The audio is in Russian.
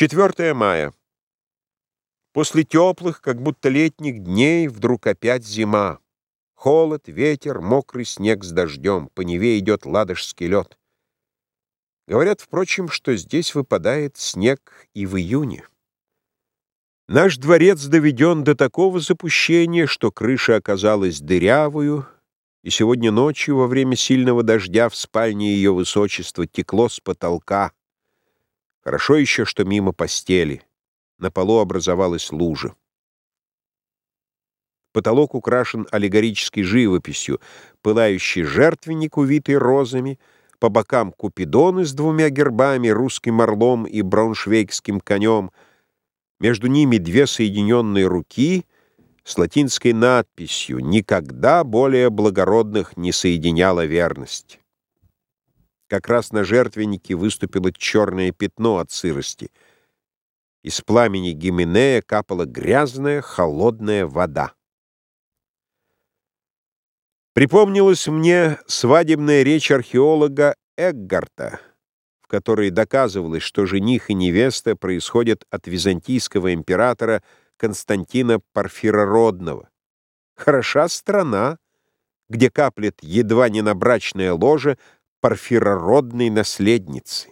4 мая. После теплых, как будто летних дней, вдруг опять зима. Холод, ветер, мокрый снег с дождем, по Неве идет ладожский лед. Говорят, впрочем, что здесь выпадает снег и в июне. Наш дворец доведен до такого запущения, что крыша оказалась дырявую, и сегодня ночью во время сильного дождя в спальне ее высочества текло с потолка, Хорошо еще, что мимо постели. На полу образовалась лужа. Потолок украшен аллегорической живописью, пылающий жертвенник, увитый розами, по бокам купидоны с двумя гербами, русским орлом и брауншвейгским конем, между ними две соединенные руки с латинской надписью «Никогда более благородных не соединяла верность». Как раз на жертвеннике выступило черное пятно от сырости. Из пламени Гименея капала грязная, холодная вода. Припомнилась мне свадебная речь археолога Эггарта, в которой доказывалось, что жених и невеста происходят от византийского императора Константина Парфирородного. Хороша страна, где каплет едва не на ложе порфирородной наследницы.